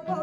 por